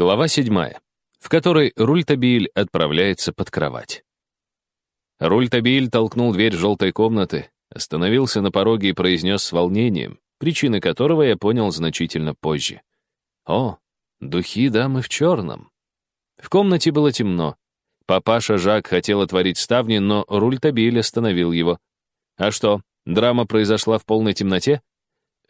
Глава седьмая, в которой Рультабиль отправляется под кровать. Рультабиль толкнул дверь желтой комнаты, остановился на пороге и произнес с волнением, причины которого я понял значительно позже. О, духи дамы в черном. В комнате было темно. Папаша Жак хотел отворить ставни, но Рультабиль остановил его. А что, драма произошла в полной темноте?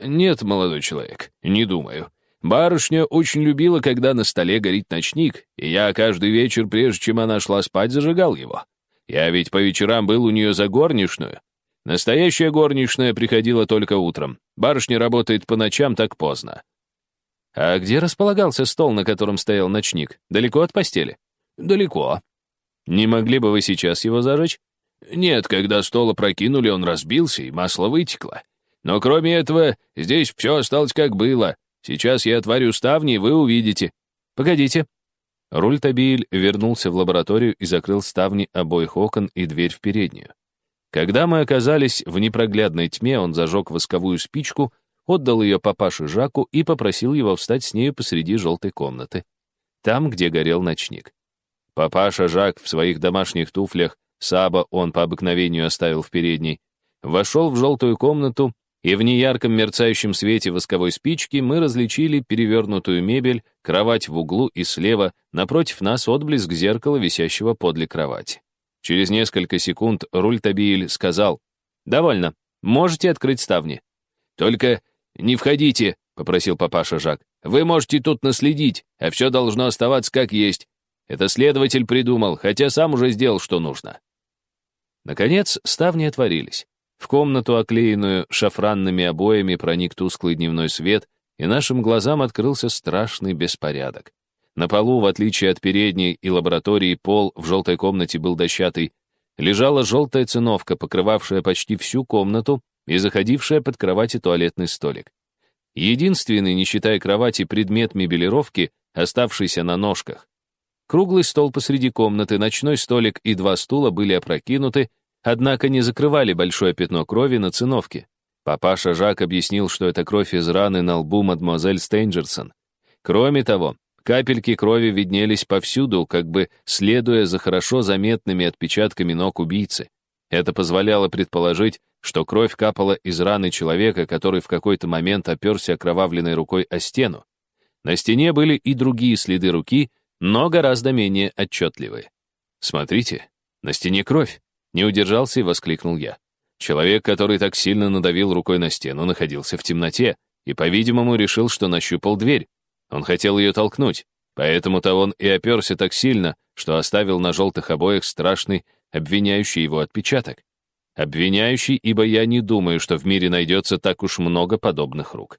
Нет, молодой человек, не думаю. Барышня очень любила, когда на столе горит ночник, и я каждый вечер, прежде чем она шла спать, зажигал его. Я ведь по вечерам был у нее за горничную. Настоящая горничная приходила только утром. Барышня работает по ночам так поздно. А где располагался стол, на котором стоял ночник? Далеко от постели? Далеко. Не могли бы вы сейчас его зажечь? Нет, когда стол опрокинули, он разбился, и масло вытекло. Но кроме этого, здесь все осталось как было. Сейчас я отворю ставни, и вы увидите. Погодите. Рультабиль вернулся в лабораторию и закрыл ставни обоих окон и дверь в переднюю. Когда мы оказались в непроглядной тьме, он зажег восковую спичку, отдал ее папаше Жаку и попросил его встать с нею посреди желтой комнаты, там, где горел ночник. Папаша Жак в своих домашних туфлях, Саба он по обыкновению оставил в передней, вошел в желтую комнату и в неярком мерцающем свете восковой спички мы различили перевернутую мебель, кровать в углу и слева, напротив нас отблеск зеркала, висящего подле кровати. Через несколько секунд Рультабиль сказал, «Довольно, можете открыть ставни». «Только не входите», — попросил папаша Жак. «Вы можете тут наследить, а все должно оставаться как есть. Это следователь придумал, хотя сам уже сделал, что нужно». Наконец, ставни отворились. В комнату, оклеенную шафранными обоями, проник тусклый дневной свет, и нашим глазам открылся страшный беспорядок. На полу, в отличие от передней и лаборатории, пол в желтой комнате был дощатый. Лежала желтая циновка, покрывавшая почти всю комнату и заходившая под кровати туалетный столик. Единственный, не считая кровати, предмет мебелировки, оставшийся на ножках. Круглый стол посреди комнаты, ночной столик и два стула были опрокинуты, однако не закрывали большое пятно крови на циновке. Папаша Жак объяснил, что это кровь из раны на лбу мадемуазель Стейнджерсон. Кроме того, капельки крови виднелись повсюду, как бы следуя за хорошо заметными отпечатками ног убийцы. Это позволяло предположить, что кровь капала из раны человека, который в какой-то момент оперся окровавленной рукой о стену. На стене были и другие следы руки, но гораздо менее отчетливые. «Смотрите, на стене кровь!» Не удержался и воскликнул я. Человек, который так сильно надавил рукой на стену, находился в темноте и, по-видимому, решил, что нащупал дверь. Он хотел ее толкнуть, поэтому-то он и оперся так сильно, что оставил на желтых обоях страшный, обвиняющий его отпечаток. Обвиняющий, ибо я не думаю, что в мире найдется так уж много подобных рук.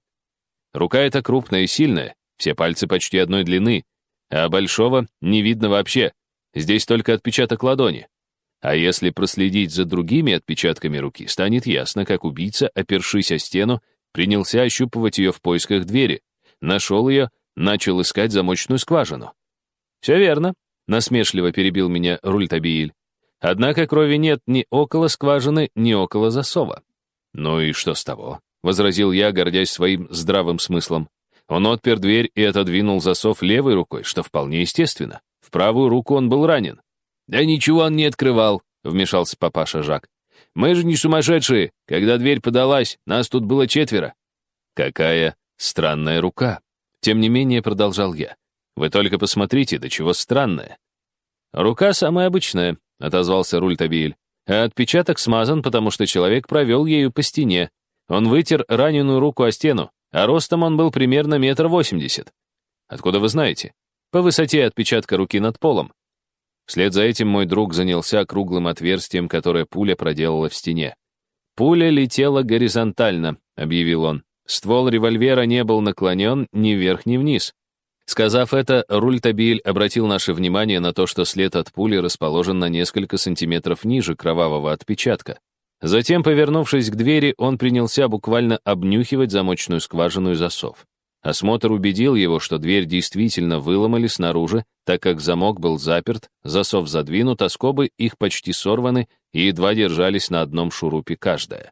Рука эта крупная и сильная, все пальцы почти одной длины, а большого не видно вообще, здесь только отпечаток ладони. А если проследить за другими отпечатками руки, станет ясно, как убийца, опершись о стену, принялся ощупывать ее в поисках двери, нашел ее, начал искать замочную скважину. «Все верно», — насмешливо перебил меня Рультабииль. «Однако крови нет ни около скважины, ни около засова». «Ну и что с того?» — возразил я, гордясь своим здравым смыслом. Он отпер дверь и отодвинул засов левой рукой, что вполне естественно. В правую руку он был ранен. «Да ничего он не открывал», — вмешался папаша Жак. «Мы же не сумасшедшие. Когда дверь подалась, нас тут было четверо». «Какая странная рука!» Тем не менее, продолжал я. «Вы только посмотрите, до чего странная». «Рука самая обычная», — отозвался Рультабиль. «А отпечаток смазан, потому что человек провел ею по стене. Он вытер раненую руку о стену, а ростом он был примерно метр восемьдесят. Откуда вы знаете? По высоте отпечатка руки над полом. Вслед за этим мой друг занялся круглым отверстием, которое пуля проделала в стене. «Пуля летела горизонтально», — объявил он. Ствол револьвера не был наклонен ни вверх, ни вниз. Сказав это, Рультабиль обратил наше внимание на то, что след от пули расположен на несколько сантиметров ниже кровавого отпечатка. Затем, повернувшись к двери, он принялся буквально обнюхивать замочную скважину и засов. Осмотр убедил его, что дверь действительно выломали снаружи, так как замок был заперт, засов задвинут, а скобы их почти сорваны и едва держались на одном шурупе каждая.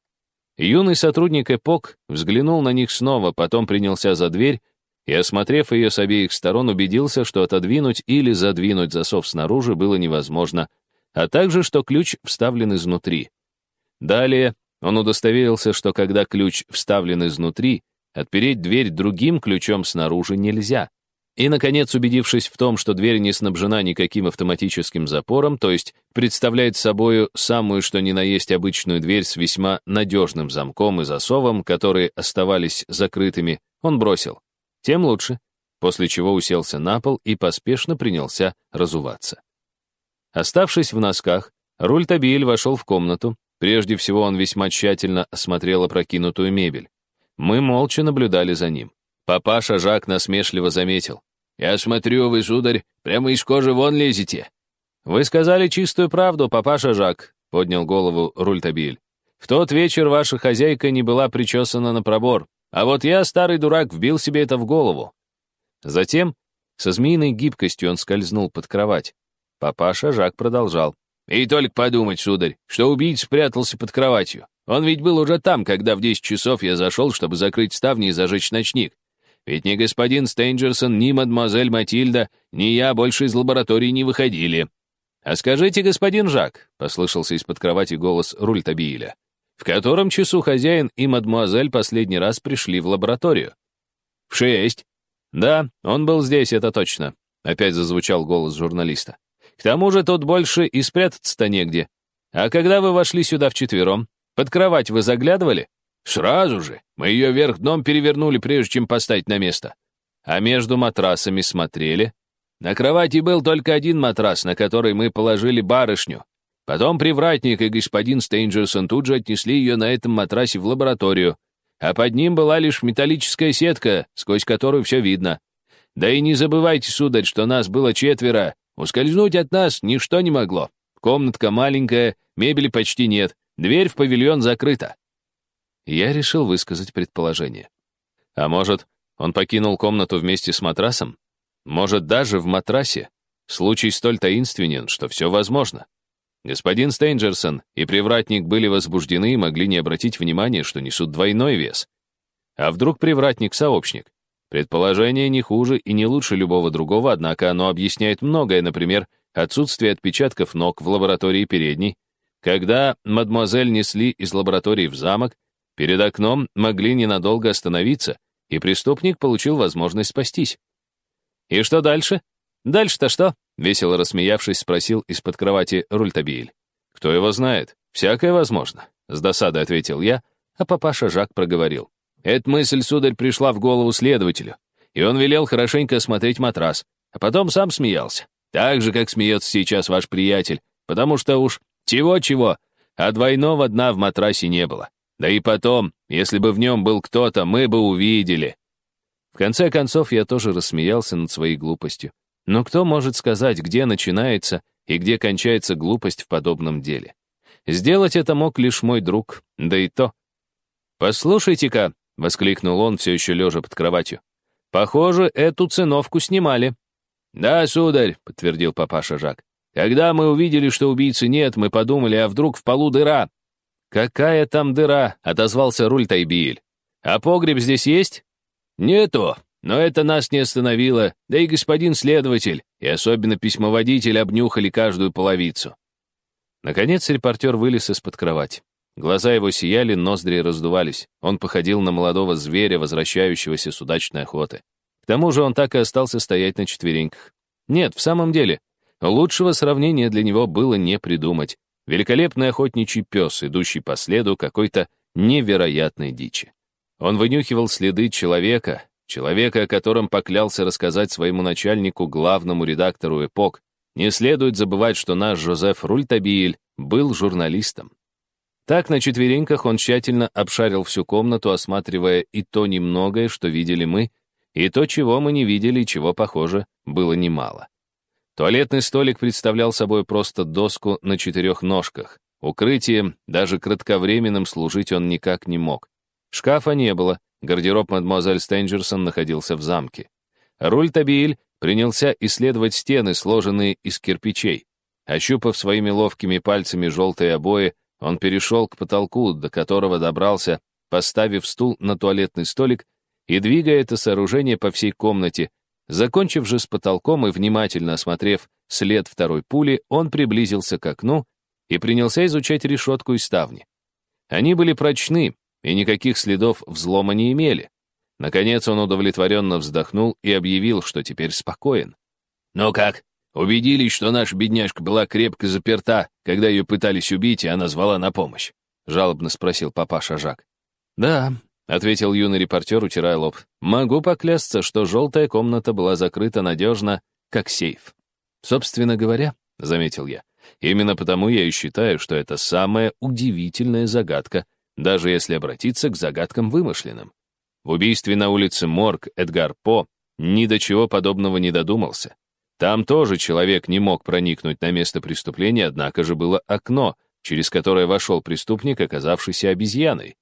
Юный сотрудник ЭПОК взглянул на них снова, потом принялся за дверь и, осмотрев ее с обеих сторон, убедился, что отодвинуть или задвинуть засов снаружи было невозможно, а также, что ключ вставлен изнутри. Далее он удостоверился, что когда ключ вставлен изнутри, отпереть дверь другим ключом снаружи нельзя. И, наконец, убедившись в том, что дверь не снабжена никаким автоматическим запором, то есть представляет собою самую что ни на есть обычную дверь с весьма надежным замком и засовом, которые оставались закрытыми, он бросил. Тем лучше, после чего уселся на пол и поспешно принялся разуваться. Оставшись в носках, Руль Табиль вошел в комнату. Прежде всего он весьма тщательно осмотрел опрокинутую мебель. Мы молча наблюдали за ним. Папаша Жак насмешливо заметил. «Я смотрю, вы, сударь, прямо из кожи вон лезете». «Вы сказали чистую правду, папаша Жак», — поднял голову Рультабиль. «В тот вечер ваша хозяйка не была причесана на пробор, а вот я, старый дурак, вбил себе это в голову». Затем, со змеиной гибкостью он скользнул под кровать. Папаша Жак продолжал. «И только подумать, сударь, что убийца спрятался под кроватью. Он ведь был уже там, когда в 10 часов я зашел, чтобы закрыть ставни и зажечь ночник. Ведь ни господин Стейнджерсон, ни мадемуазель Матильда, ни я больше из лаборатории не выходили. «А скажите, господин Жак», — послышался из-под кровати голос Рультабииля, «в котором часу хозяин и мадемуазель последний раз пришли в лабораторию?» «В шесть». «Да, он был здесь, это точно», — опять зазвучал голос журналиста. К тому же тут больше и спрятаться-то негде. А когда вы вошли сюда вчетвером, под кровать вы заглядывали? Сразу же. Мы ее вверх дном перевернули, прежде чем поставить на место. А между матрасами смотрели. На кровати был только один матрас, на который мы положили барышню. Потом привратник и господин Стейнджерсон тут же отнесли ее на этом матрасе в лабораторию, а под ним была лишь металлическая сетка, сквозь которую все видно. Да и не забывайте, сударь, что нас было четверо, Ускользнуть от нас ничто не могло. Комнатка маленькая, мебели почти нет, дверь в павильон закрыта. Я решил высказать предположение. А может, он покинул комнату вместе с матрасом? Может, даже в матрасе? Случай столь таинственен, что все возможно. Господин Стейнджерсон и привратник были возбуждены и могли не обратить внимания, что несут двойной вес. А вдруг привратник — сообщник? Предположение не хуже и не лучше любого другого, однако оно объясняет многое, например, отсутствие отпечатков ног в лаборатории передней. Когда мадемуазель несли из лаборатории в замок, перед окном могли ненадолго остановиться, и преступник получил возможность спастись. «И что дальше?» «Дальше-то что?» — весело рассмеявшись, спросил из-под кровати Рультабиль. «Кто его знает? Всякое возможно», — с досадой ответил я, а папаша Жак проговорил. Эта мысль, сударь, пришла в голову следователю, и он велел хорошенько осмотреть матрас, а потом сам смеялся. Так же, как смеется сейчас ваш приятель, потому что уж чего-чего, а двойного дна в матрасе не было. Да и потом, если бы в нем был кто-то, мы бы увидели. В конце концов, я тоже рассмеялся над своей глупостью. Но кто может сказать, где начинается и где кончается глупость в подобном деле? Сделать это мог лишь мой друг, да и то. «Послушайте-ка», — воскликнул он, все еще лежа под кроватью. «Похоже, эту циновку снимали». «Да, сударь», — подтвердил папаша Жак. «Когда мы увидели, что убийцы нет, мы подумали, а вдруг в полу дыра?» «Какая там дыра?» — отозвался Руль Тайбиель. «А погреб здесь есть?» «Нету, но это нас не остановило, да и господин следователь, и особенно письмоводитель обнюхали каждую половицу». Наконец репортер вылез из-под кровати. Глаза его сияли, ноздри раздувались. Он походил на молодого зверя, возвращающегося с удачной охоты. К тому же он так и остался стоять на четвереньках. Нет, в самом деле, лучшего сравнения для него было не придумать. Великолепный охотничий пес, идущий по следу какой-то невероятной дичи. Он вынюхивал следы человека, человека, о котором поклялся рассказать своему начальнику, главному редактору «Эпок». Не следует забывать, что наш Жозеф Рультабиль был журналистом. Так, на четвереньках он тщательно обшарил всю комнату, осматривая и то немногое, что видели мы, и то, чего мы не видели, чего, похоже, было немало. Туалетный столик представлял собой просто доску на четырех ножках. Укрытием, даже кратковременным, служить он никак не мог. Шкафа не было, гардероб мадемуазель Стенджерсон находился в замке. Руль Табииль принялся исследовать стены, сложенные из кирпичей. Ощупав своими ловкими пальцами желтые обои, он перешел к потолку, до которого добрался, поставив стул на туалетный столик и двигая это сооружение по всей комнате. Закончив же с потолком и внимательно осмотрев след второй пули, он приблизился к окну и принялся изучать решетку и ставни. Они были прочны и никаких следов взлома не имели. Наконец он удовлетворенно вздохнул и объявил, что теперь спокоен. «Ну как, убедились, что наша бедняжка была крепко заперта, когда ее пытались убить, и она звала на помощь?» — жалобно спросил папаша Жак. «Да», — ответил юный репортер, утирая лоб. «Могу поклясться, что желтая комната была закрыта надежно, как сейф». «Собственно говоря», — заметил я, «именно потому я и считаю, что это самая удивительная загадка, даже если обратиться к загадкам вымышленным. В убийстве на улице Морг Эдгар По ни до чего подобного не додумался. Там тоже человек не мог проникнуть на место преступления, однако же было окно, через которое вошел преступник, оказавшийся обезьяной.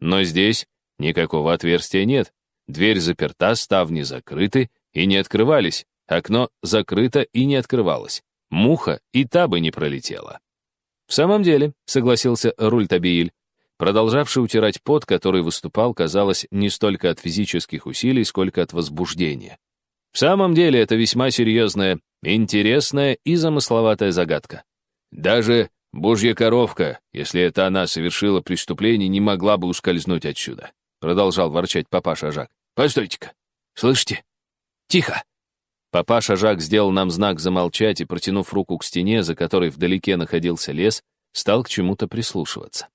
Но здесь никакого отверстия нет. Дверь заперта, ставни закрыты и не открывались, окно закрыто и не открывалось. Муха и та бы не пролетела. «В самом деле», — согласился Рультабииль, продолжавший утирать пот, который выступал, казалось, не столько от физических усилий, сколько от возбуждения. В самом деле это весьма серьезная, интересная и замысловатая загадка. Даже божья коровка, если это она совершила преступление, не могла бы ускользнуть отсюда. Продолжал ворчать папаша Жак. Постойте-ка, слышите? Тихо. Папаша Жак сделал нам знак замолчать и, протянув руку к стене, за которой вдалеке находился лес, стал к чему-то прислушиваться.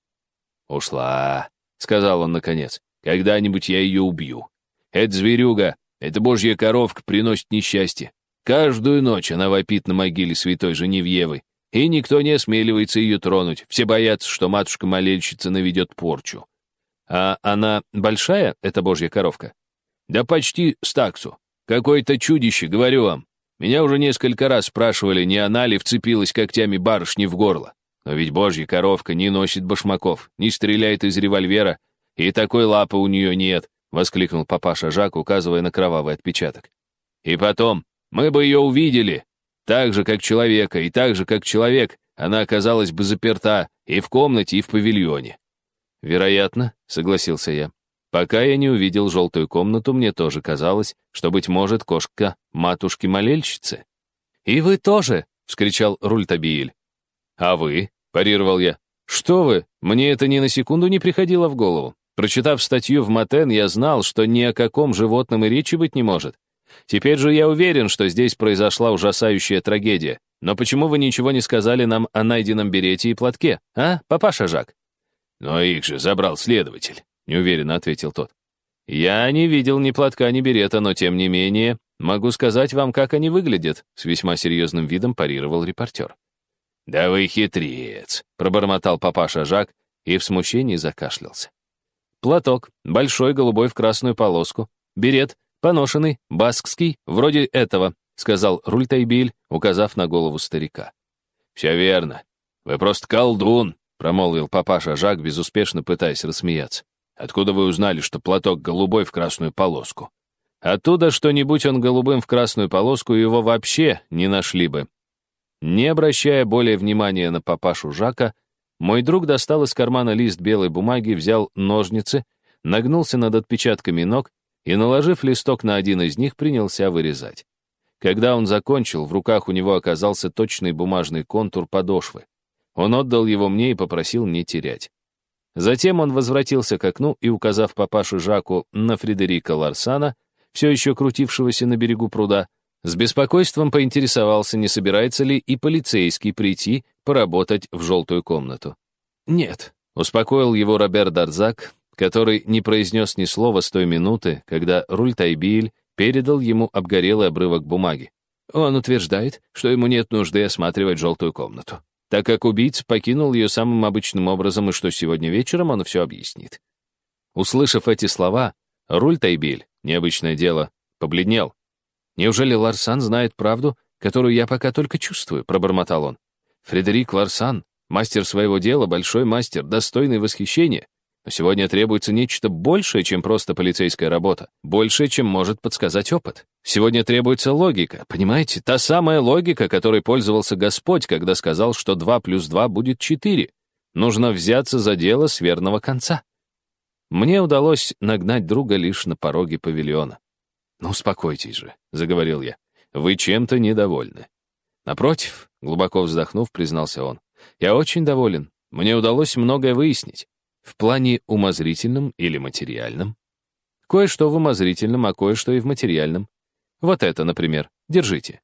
«Ушла», — сказал он наконец. «Когда-нибудь я ее убью. Это зверюга, эта божья коровка приносит несчастье. Каждую ночь она вопит на могиле святой Женевьевы, и никто не осмеливается ее тронуть. Все боятся, что матушка-молельщица наведет порчу. А она большая, эта божья коровка? Да почти стаксу. Какое-то чудище, говорю вам. Меня уже несколько раз спрашивали, не она ли вцепилась когтями барышни в горло. Но ведь божья коровка не носит башмаков, не стреляет из револьвера, и такой лапы у нее нет, — воскликнул папаша Жак, указывая на кровавый отпечаток. И потом, мы бы ее увидели, так же, как человека, и так же, как человек, она оказалась бы заперта и в комнате, и в павильоне. Вероятно, — согласился я. Пока я не увидел желтую комнату, мне тоже казалось, что, быть может, кошка матушки-молельщицы. «И вы тоже!» — вскричал Рультабииль. «А вы?» — парировал я. «Что вы? Мне это ни на секунду не приходило в голову. Прочитав статью в Матен, я знал, что ни о каком животном и речи быть не может. Теперь же я уверен, что здесь произошла ужасающая трагедия. Но почему вы ничего не сказали нам о найденном берете и платке, а, папаша Жак?» «Но их же забрал следователь», — неуверенно ответил тот. «Я не видел ни платка, ни берета, но тем не менее могу сказать вам, как они выглядят», — с весьма серьезным видом парировал репортер. «Да вы хитрец», — пробормотал папаша Жак и в смущении закашлялся. Платок, большой, голубой в красную полоску, берет, поношенный, баскский, вроде этого, сказал Рультайбиль, указав на голову старика. «Все верно. Вы просто колдун», — промолвил папаша Жак, безуспешно пытаясь рассмеяться. «Откуда вы узнали, что платок голубой в красную полоску?» «Оттуда, что не будь он голубым в красную полоску, его вообще не нашли бы», не обращая более внимания на папашу Жака, мой друг достал из кармана лист белой бумаги, взял ножницы, нагнулся над отпечатками ног и, наложив листок на один из них, принялся вырезать. Когда он закончил, в руках у него оказался точный бумажный контур подошвы. Он отдал его мне и попросил не терять. Затем он возвратился к окну и, указав папашу Жаку на Фредерика Ларсана, все еще крутившегося на берегу пруда, с беспокойством поинтересовался, не собирается ли и полицейский прийти поработать в желтую комнату. «Нет», — успокоил его Роберт Дарзак, который не произнес ни слова с той минуты, когда Руль Тайбиль передал ему обгорелый обрывок бумаги. Он утверждает, что ему нет нужды осматривать желтую комнату, так как убийца покинул ее самым обычным образом и что сегодня вечером он все объяснит. Услышав эти слова, Руль Тайбиль, необычное дело, побледнел. «Неужели Ларсан знает правду, которую я пока только чувствую?» — пробормотал он. «Фредерик Ларсан, мастер своего дела, большой мастер, достойный восхищения. Но сегодня требуется нечто большее, чем просто полицейская работа. Большее, чем может подсказать опыт. Сегодня требуется логика, понимаете? Та самая логика, которой пользовался Господь, когда сказал, что 2 плюс 2 будет 4. Нужно взяться за дело с верного конца. Мне удалось нагнать друга лишь на пороге павильона. «Ну, успокойтесь же», — заговорил я. «Вы чем-то недовольны». «Напротив», — глубоко вздохнув, признался он, «я очень доволен. Мне удалось многое выяснить. В плане умозрительном или материальном. Кое-что в умозрительном, а кое-что и в материальном. Вот это, например. Держите».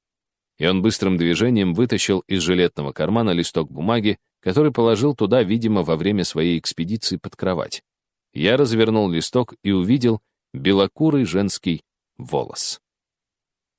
И он быстрым движением вытащил из жилетного кармана листок бумаги, который положил туда, видимо, во время своей экспедиции под кровать. Я развернул листок и увидел белокурый женский волос.